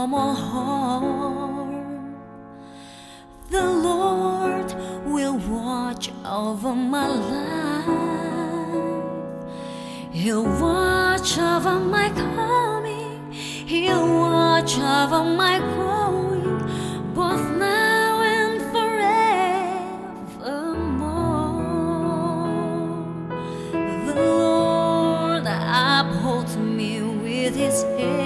normal harm. The Lord will watch over my life. He'll watch over my coming. He'll watch over my going, both now and forevermore. The Lord upholds me with His hand.